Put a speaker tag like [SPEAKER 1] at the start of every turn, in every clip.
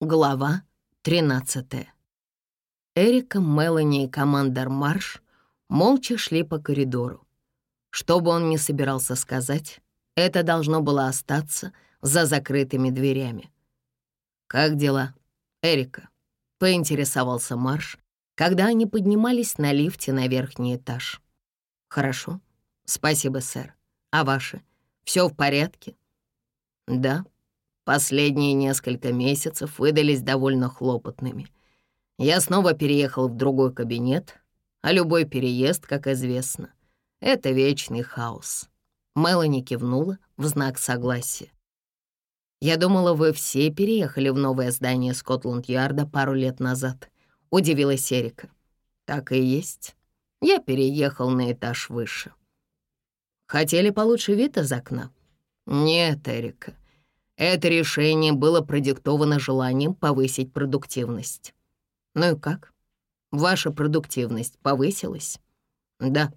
[SPEAKER 1] Глава 13 Эрика, Мелани и командор Марш молча шли по коридору. Что бы он ни собирался сказать, это должно было остаться за закрытыми дверями. «Как дела, Эрика?» — поинтересовался Марш, когда они поднимались на лифте на верхний этаж. «Хорошо. Спасибо, сэр. А ваши? Все в порядке?» «Да», Последние несколько месяцев выдались довольно хлопотными. Я снова переехал в другой кабинет, а любой переезд, как известно, — это вечный хаос. Мелани кивнула в знак согласия. «Я думала, вы все переехали в новое здание Скотланд-Ярда пару лет назад», — удивилась Эрика. «Так и есть. Я переехал на этаж выше». «Хотели получше вид из окна?» «Нет, Эрика. Это решение было продиктовано желанием повысить продуктивность. Ну и как? Ваша продуктивность повысилась? Да.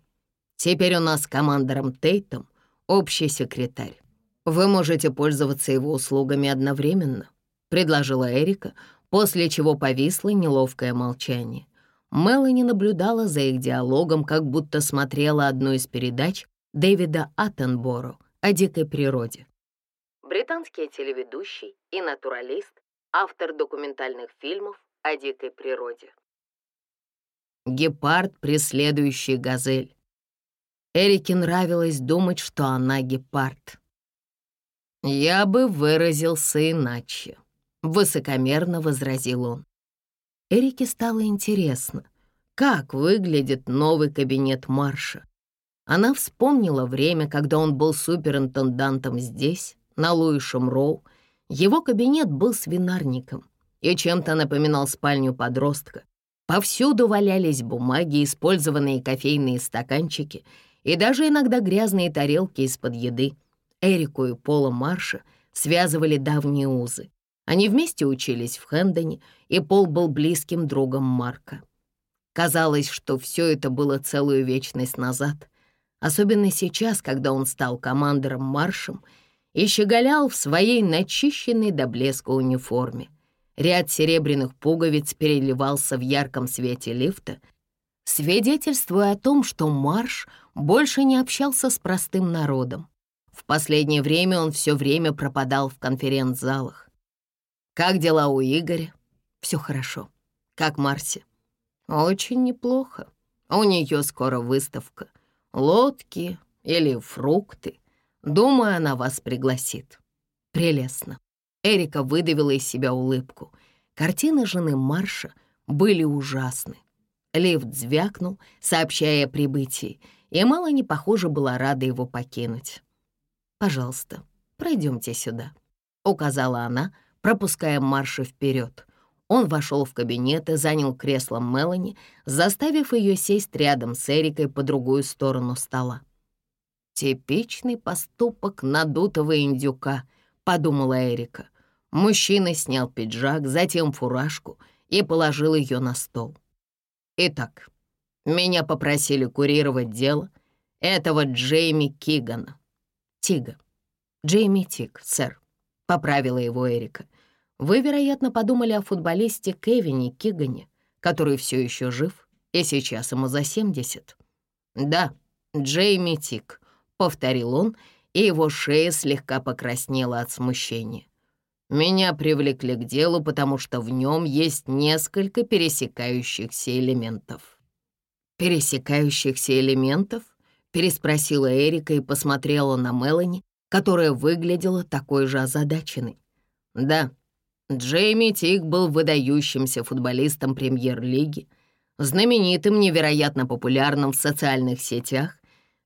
[SPEAKER 1] Теперь у нас с командором Тейтом общий секретарь. Вы можете пользоваться его услугами одновременно, предложила Эрика, после чего повисло неловкое молчание. Мелани наблюдала за их диалогом, как будто смотрела одну из передач Дэвида Аттенборо о дикой природе британский телеведущий и натуралист, автор документальных фильмов о дикой природе. Гепард, преследующий газель. Эрике нравилось думать, что она гепард. «Я бы выразился иначе», — высокомерно возразил он. Эрике стало интересно, как выглядит новый кабинет Марша. Она вспомнила время, когда он был суперинтендантом здесь, на Луишем Роу, его кабинет был свинарником и чем-то напоминал спальню подростка. Повсюду валялись бумаги, использованные кофейные стаканчики и даже иногда грязные тарелки из-под еды. Эрику и Пола Марша связывали давние узы. Они вместе учились в Хэндоне, и Пол был близким другом Марка. Казалось, что все это было целую вечность назад, особенно сейчас, когда он стал командором Маршем — и щеголял в своей начищенной до блеска униформе. Ряд серебряных пуговиц переливался в ярком свете лифта, свидетельствуя о том, что Марш больше не общался с простым народом. В последнее время он все время пропадал в конференц-залах. «Как дела у Игоря?» «Все хорошо. Как Марси?» «Очень неплохо. У нее скоро выставка. Лодки или фрукты. Думаю, она вас пригласит. Прелестно. Эрика выдавила из себя улыбку. Картины жены Марша были ужасны. Лифт звякнул, сообщая о прибытии, и мало не похоже была рада его покинуть. «Пожалуйста, пройдемте сюда», — указала она, пропуская Марша вперед. Он вошел в кабинет и занял кресло Мелани, заставив ее сесть рядом с Эрикой по другую сторону стола. «Типичный поступок надутого индюка», — подумала Эрика. Мужчина снял пиджак, затем фуражку и положил ее на стол. «Итак, меня попросили курировать дело этого Джейми Кигана. Тига. Джейми Тиг, сэр», — поправила его Эрика. «Вы, вероятно, подумали о футболисте Кевине Кигане, который все еще жив, и сейчас ему за 70. Да, Джейми Тиг повторил он, и его шея слегка покраснела от смущения. Меня привлекли к делу, потому что в нем есть несколько пересекающихся элементов. «Пересекающихся элементов?» — переспросила Эрика и посмотрела на Мелани, которая выглядела такой же озадаченной. «Да, Джейми Тик был выдающимся футболистом премьер-лиги, знаменитым, невероятно популярным в социальных сетях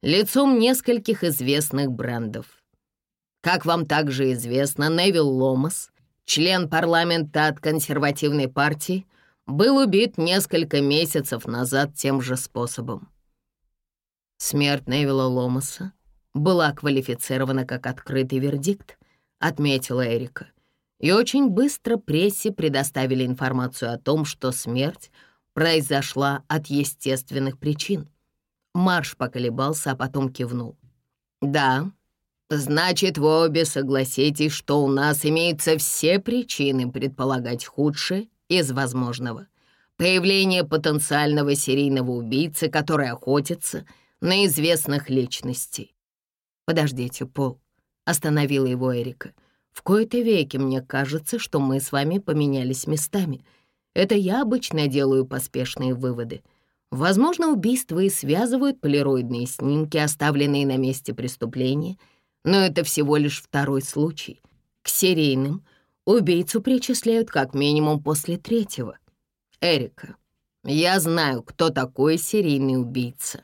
[SPEAKER 1] лицом нескольких известных брендов. Как вам также известно, Невил Ломас, член парламента от консервативной партии, был убит несколько месяцев назад тем же способом. Смерть Невилла Ломаса была квалифицирована как открытый вердикт, отметила Эрика. И очень быстро прессе предоставили информацию о том, что смерть произошла от естественных причин. Марш поколебался, а потом кивнул. «Да, значит, вы обе согласитесь, что у нас имеются все причины предполагать худшее из возможного. Появление потенциального серийного убийцы, который охотится на известных личностей. «Подождите, Пол», — остановила его Эрика. «В кои-то веки мне кажется, что мы с вами поменялись местами. Это я обычно делаю поспешные выводы. Возможно, убийства и связывают полироидные снимки, оставленные на месте преступления, но это всего лишь второй случай. К серийным убийцу причисляют как минимум после третьего. Эрика, я знаю, кто такой серийный убийца.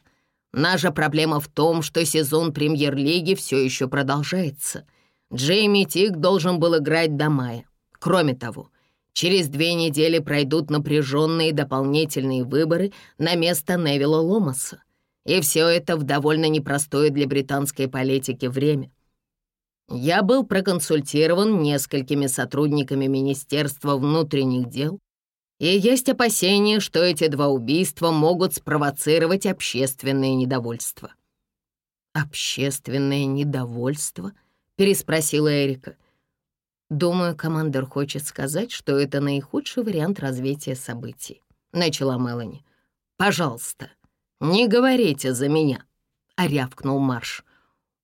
[SPEAKER 1] Наша проблема в том, что сезон премьер-лиги все еще продолжается. Джейми Тик должен был играть до мая. Кроме того, через две недели пройдут напряженные дополнительные выборы на место Невилла Ломаса. И все это в довольно непростое для британской политики время. Я был проконсультирован несколькими сотрудниками Министерства внутренних дел и есть опасения, что эти два убийства могут спровоцировать общественное недовольство». «Общественное недовольство?» — переспросила Эрика. «Думаю, командир хочет сказать, что это наихудший вариант развития событий», — начала Мелани. «Пожалуйста, не говорите за меня», — рявкнул Марш.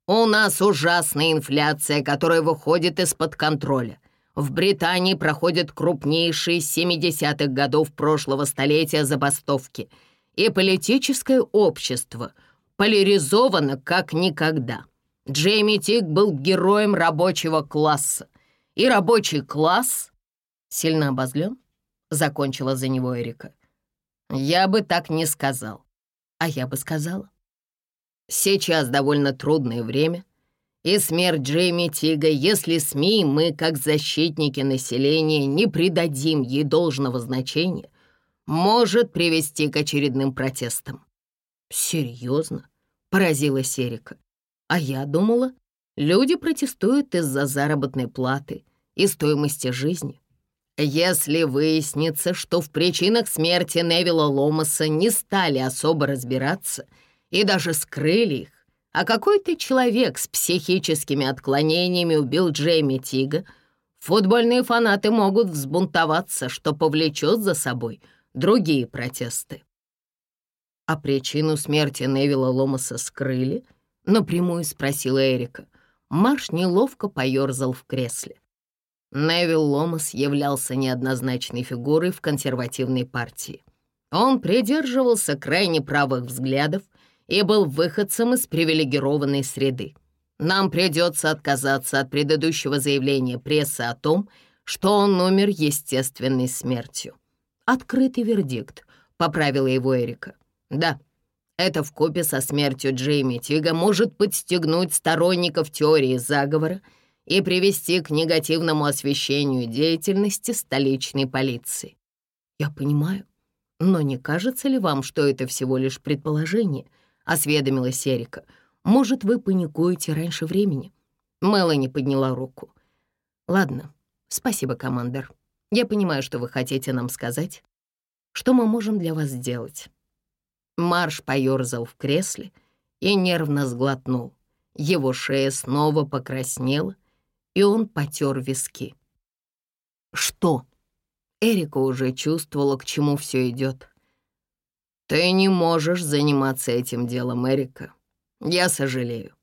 [SPEAKER 1] «У нас ужасная инфляция, которая выходит из-под контроля. В Британии проходят крупнейшие 70-х годов прошлого столетия забастовки, и политическое общество поляризовано как никогда. Джейми Тик был героем рабочего класса, и рабочий класс сильно обозлен, закончила за него Эрика. Я бы так не сказал, а я бы сказала. Сейчас довольно трудное время — и смерть Джейми Тига, если СМИ мы, как защитники населения, не придадим ей должного значения, может привести к очередным протестам. «Серьезно?» — поразилась Эрика. «А я думала, люди протестуют из-за заработной платы и стоимости жизни. Если выяснится, что в причинах смерти Невилла Ломаса не стали особо разбираться и даже скрыли их, а какой-то человек с психическими отклонениями убил Джейми Тига, футбольные фанаты могут взбунтоваться, что повлечет за собой другие протесты. А причину смерти Невилла Ломаса скрыли? Напрямую спросила Эрика. Марш неловко поерзал в кресле. Невил Ломас являлся неоднозначной фигурой в консервативной партии. Он придерживался крайне правых взглядов и был выходцем из привилегированной среды. Нам придется отказаться от предыдущего заявления прессы о том, что он умер естественной смертью. Открытый вердикт, поправила его Эрика. Да, это вкупе со смертью Джейми Тига может подстегнуть сторонников теории заговора и привести к негативному освещению деятельности столичной полиции. Я понимаю, но не кажется ли вам, что это всего лишь предположение —— осведомилась Эрика. «Может, вы паникуете раньше времени?» Мелани подняла руку. «Ладно, спасибо, командор. Я понимаю, что вы хотите нам сказать. Что мы можем для вас сделать?» Марш поёрзал в кресле и нервно сглотнул. Его шея снова покраснела, и он потер виски. «Что?» Эрика уже чувствовала, к чему все идет. «Ты не можешь заниматься этим делом, Эрика. Я сожалею».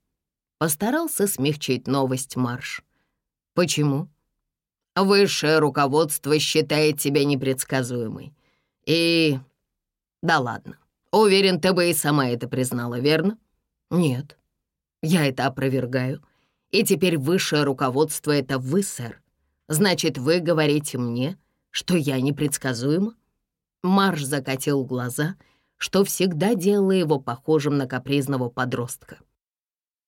[SPEAKER 1] Постарался смягчить новость Марш. «Почему?» «Высшее руководство считает тебя непредсказуемой. И... Да ладно. Уверен, ты бы и сама это признала, верно?» «Нет. Я это опровергаю. И теперь высшее руководство — это вы, сэр. Значит, вы говорите мне, что я непредсказуема?» Марш закатил глаза — что всегда делало его похожим на капризного подростка.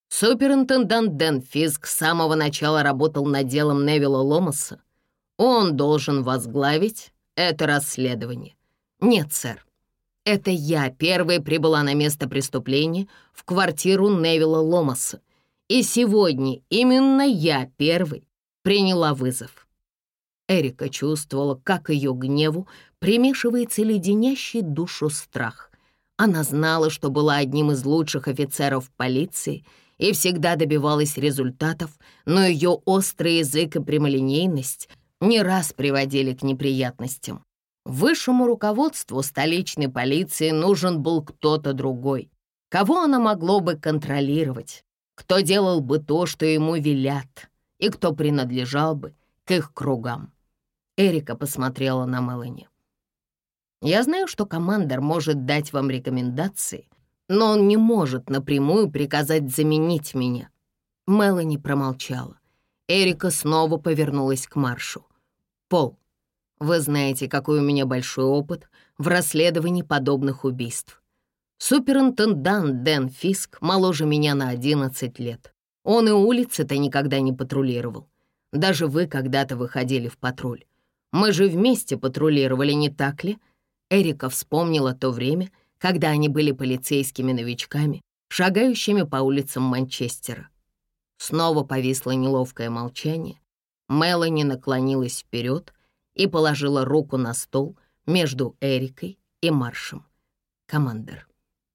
[SPEAKER 1] Суперинтендант Дэн Фиск с самого начала работал над делом Невилла Ломаса. Он должен возглавить это расследование. Нет, сэр. Это я первой прибыла на место преступления в квартиру Невилла Ломаса. И сегодня именно я первый приняла вызов. Эрика чувствовала, как ее гневу примешивается леденящий душу страх. Она знала, что была одним из лучших офицеров полиции и всегда добивалась результатов, но ее острый язык и прямолинейность не раз приводили к неприятностям. Высшему руководству столичной полиции нужен был кто-то другой, кого она могло бы контролировать, кто делал бы то, что ему велят, и кто принадлежал бы к их кругам. Эрика посмотрела на Мелани. «Я знаю, что командор может дать вам рекомендации, но он не может напрямую приказать заменить меня». Мелани промолчала. Эрика снова повернулась к Маршу. «Пол, вы знаете, какой у меня большой опыт в расследовании подобных убийств. Суперинтендант Дэн Фиск моложе меня на 11 лет. Он и улицы-то никогда не патрулировал. Даже вы когда-то выходили в патруль. Мы же вместе патрулировали, не так ли? Эрика вспомнила то время, когда они были полицейскими новичками, шагающими по улицам Манчестера. Снова повисло неловкое молчание. Мелани наклонилась вперед и положила руку на стол между Эрикой и Маршем. «Командор,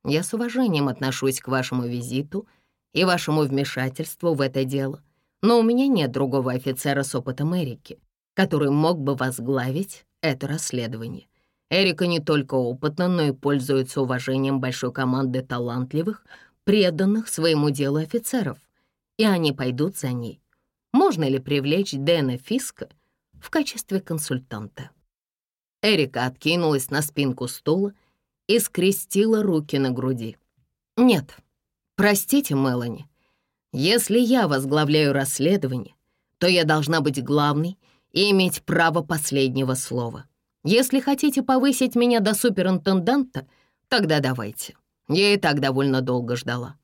[SPEAKER 1] я с уважением отношусь к вашему визиту и вашему вмешательству в это дело, но у меня нет другого офицера с опытом Эрики, который мог бы возглавить это расследование. Эрика не только опытна, но и пользуется уважением большой команды талантливых, преданных своему делу офицеров, и они пойдут за ней. Можно ли привлечь Дэна Фиска в качестве консультанта? Эрика откинулась на спинку стула и скрестила руки на груди. «Нет, простите, Мелани, если я возглавляю расследование, то я должна быть главной и иметь право последнего слова. Если хотите повысить меня до суперинтенданта, тогда давайте. Я и так довольно долго ждала».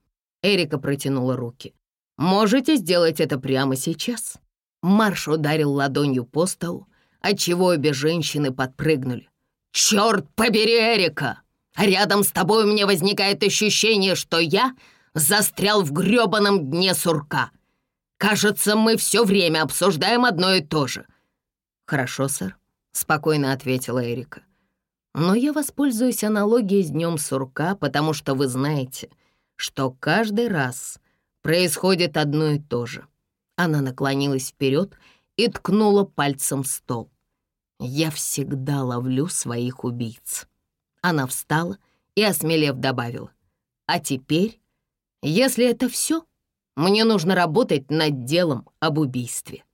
[SPEAKER 1] Эрика протянула руки. «Можете сделать это прямо сейчас». Марш ударил ладонью по столу, отчего обе женщины подпрыгнули. «Черт побери, Эрика! Рядом с тобой у меня возникает ощущение, что я застрял в грёбаном дне сурка. Кажется, мы все время обсуждаем одно и то же». «Хорошо, сэр», — спокойно ответила Эрика. «Но я воспользуюсь аналогией с днем сурка, потому что вы знаете, что каждый раз происходит одно и то же». Она наклонилась вперед и ткнула пальцем в стол. «Я всегда ловлю своих убийц». Она встала и, осмелев, добавила. «А теперь, если это все, мне нужно работать над делом об убийстве».